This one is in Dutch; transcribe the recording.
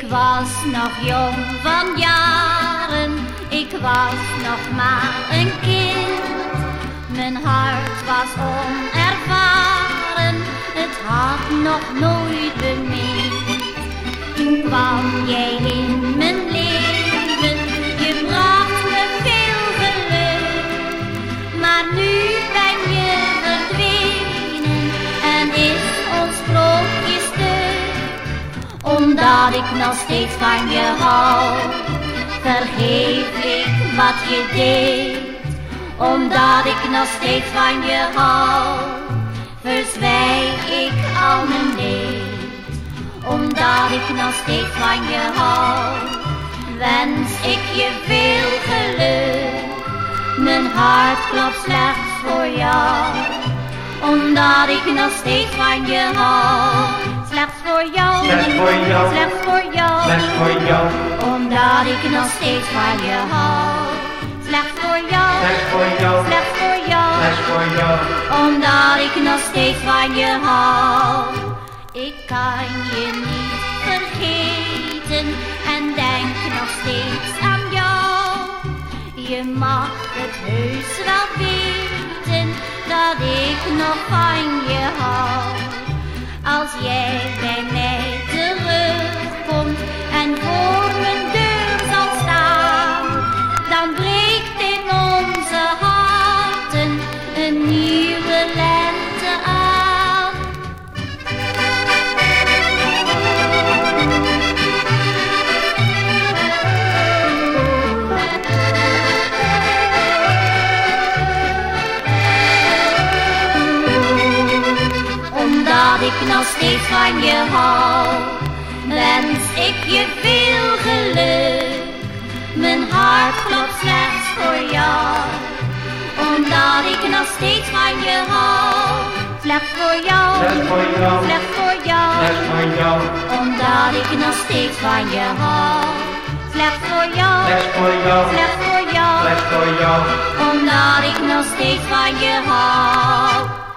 was nog jong van jaren, ik was nog maar een kind. Mijn hart was onervaren, het had nog nooit bemind. Toen kwam jij Omdat ik nog steeds van je hou, vergeef ik wat je deed. Omdat ik nog steeds van je hou, verzwijg ik al mijn leed omdat ik nog steeds van je hou, wens ik je veel geluk. Mijn hart klopt slechts voor jou, omdat ik nog steeds van je hou. Slechts voor jou, Slechts voor jou. slechts voor jou, Slechts voor jou, omdat ik nog steeds van je hou. Slechts voor jou, slechts voor jou, slechts voor jou, slechts voor jou. omdat ik nog steeds van je hou. Ik kan je niet vergeten en denk nog steeds aan jou. Je mag het heus wel weten dat ik nog van. Als jij bij nog steeds van je hou, wens ik je veel geluk. Mijn hart klopt slechts voor jou, omdat ik nog steeds van je hou. Slechts voor jou, Slechts voor jou, slechts voor jou, slechts voor jou, omdat ik nog steeds van je hou. Slechts voor jou, slechts voor jou, slechts voor jou, slechts voor jou. omdat ik nog steeds van je hou.